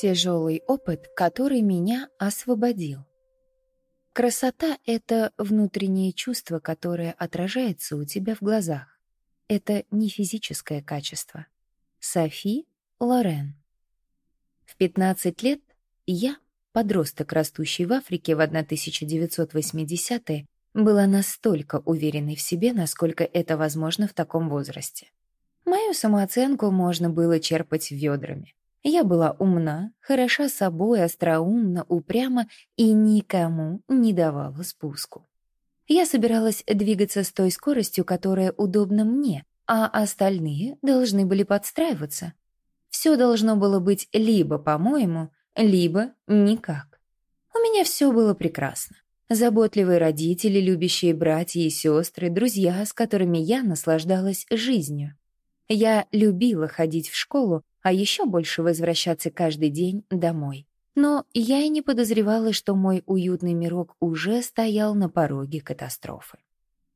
Тяжелый опыт, который меня освободил. Красота — это внутреннее чувство, которое отражается у тебя в глазах. Это не физическое качество. Софи Лорен. В 15 лет я, подросток, растущий в Африке в 1980-е, была настолько уверенной в себе, насколько это возможно в таком возрасте. Мою самооценку можно было черпать ведрами. Я была умна, хороша собой, остроумна, упряма и никому не давала спуску. Я собиралась двигаться с той скоростью, которая удобна мне, а остальные должны были подстраиваться. Все должно было быть либо по-моему, либо никак. У меня все было прекрасно. Заботливые родители, любящие братья и сестры, друзья, с которыми я наслаждалась жизнью. Я любила ходить в школу, а еще больше возвращаться каждый день домой. Но я и не подозревала, что мой уютный мирок уже стоял на пороге катастрофы.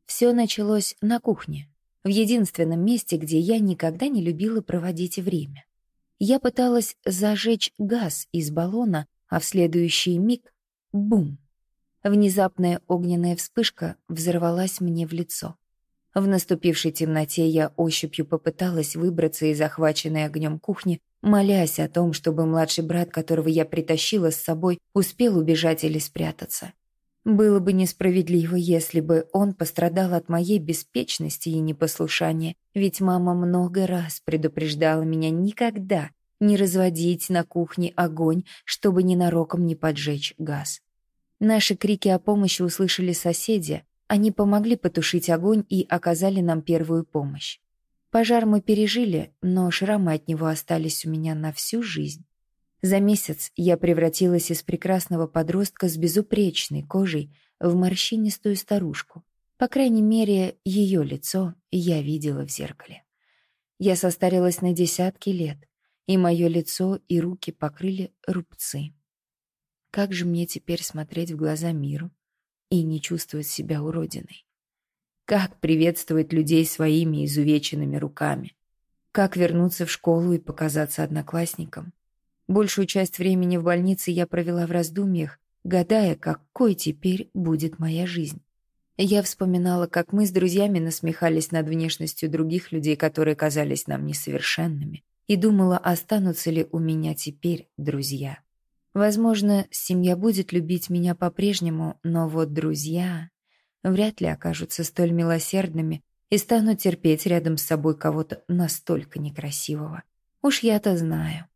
Все началось на кухне, в единственном месте, где я никогда не любила проводить время. Я пыталась зажечь газ из баллона, а в следующий миг — бум! Внезапная огненная вспышка взорвалась мне в лицо. В наступившей темноте я ощупью попыталась выбраться из захваченной огнем кухни, молясь о том, чтобы младший брат, которого я притащила с собой, успел убежать или спрятаться. Было бы несправедливо, если бы он пострадал от моей беспечности и непослушания, ведь мама много раз предупреждала меня никогда не разводить на кухне огонь, чтобы ненароком не поджечь газ. Наши крики о помощи услышали соседи, они помогли потушить огонь и оказали нам первую помощь. Пожар мы пережили, но шрамы от него остались у меня на всю жизнь. За месяц я превратилась из прекрасного подростка с безупречной кожей в морщинистую старушку. По крайней мере, ее лицо я видела в зеркале. Я состарилась на десятки лет, и мое лицо и руки покрыли рубцы. Как же мне теперь смотреть в глаза миру, и не чувствовать себя уродиной. Как приветствовать людей своими изувеченными руками? Как вернуться в школу и показаться одноклассникам? Большую часть времени в больнице я провела в раздумьях, гадая, какой теперь будет моя жизнь. Я вспоминала, как мы с друзьями насмехались над внешностью других людей, которые казались нам несовершенными, и думала, останутся ли у меня теперь друзья. Возможно, семья будет любить меня по-прежнему, но вот друзья вряд ли окажутся столь милосердными и станут терпеть рядом с собой кого-то настолько некрасивого. Уж я-то знаю.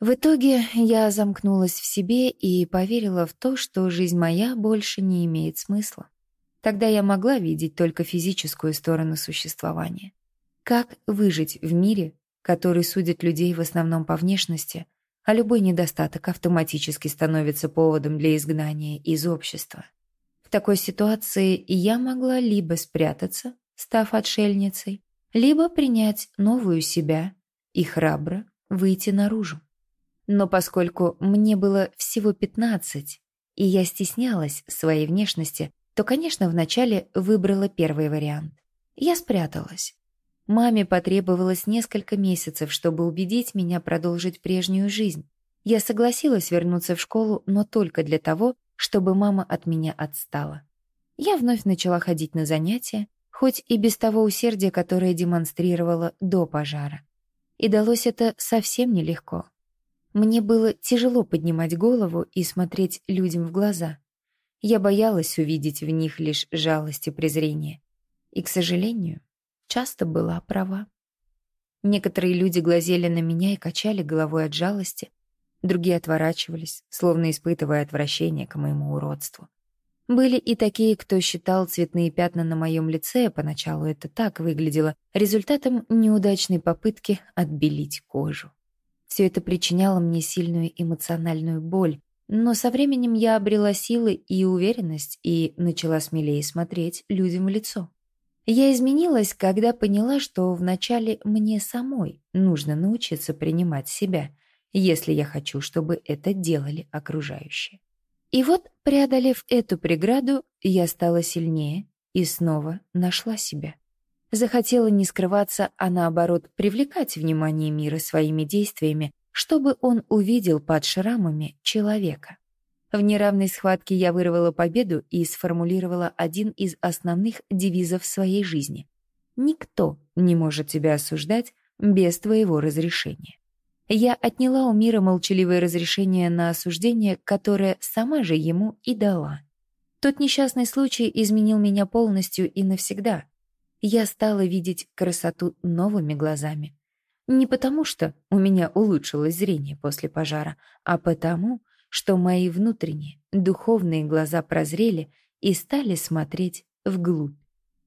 В итоге я замкнулась в себе и поверила в то, что жизнь моя больше не имеет смысла. Тогда я могла видеть только физическую сторону существования. Как выжить в мире, который судит людей в основном по внешности – а любой недостаток автоматически становится поводом для изгнания из общества. В такой ситуации я могла либо спрятаться, став отшельницей, либо принять новую себя и храбро выйти наружу. Но поскольку мне было всего 15, и я стеснялась своей внешности, то, конечно, вначале выбрала первый вариант. Я спряталась. Маме потребовалось несколько месяцев, чтобы убедить меня продолжить прежнюю жизнь. Я согласилась вернуться в школу, но только для того, чтобы мама от меня отстала. Я вновь начала ходить на занятия, хоть и без того усердия, которое демонстрировала до пожара. И далось это совсем нелегко. Мне было тяжело поднимать голову и смотреть людям в глаза. Я боялась увидеть в них лишь жалость и презрение. И, к сожалению, часто была права. Некоторые люди глазели на меня и качали головой от жалости, другие отворачивались, словно испытывая отвращение к моему уродству. Были и такие, кто считал цветные пятна на моем лице, поначалу это так выглядело, результатом неудачной попытки отбелить кожу. Все это причиняло мне сильную эмоциональную боль, но со временем я обрела силы и уверенность и начала смелее смотреть людям в лицо. Я изменилась, когда поняла, что вначале мне самой нужно научиться принимать себя, если я хочу, чтобы это делали окружающие. И вот, преодолев эту преграду, я стала сильнее и снова нашла себя. Захотела не скрываться, а наоборот привлекать внимание мира своими действиями, чтобы он увидел под шрамами человека. В неравной схватке я вырвала победу и сформулировала один из основных девизов своей жизни. Никто не может тебя осуждать без твоего разрешения. Я отняла у мира молчаливое разрешение на осуждение, которое сама же ему и дала. Тот несчастный случай изменил меня полностью и навсегда. Я стала видеть красоту новыми глазами. Не потому, что у меня улучшилось зрение после пожара, а потому, что мои внутренние, духовные глаза прозрели и стали смотреть вглубь.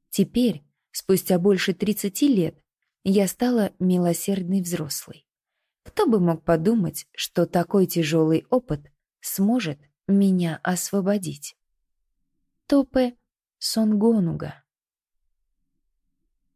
Теперь, спустя больше 30 лет, я стала милосердной взрослой. Кто бы мог подумать, что такой тяжелый опыт сможет меня освободить? Топе Сонгонуга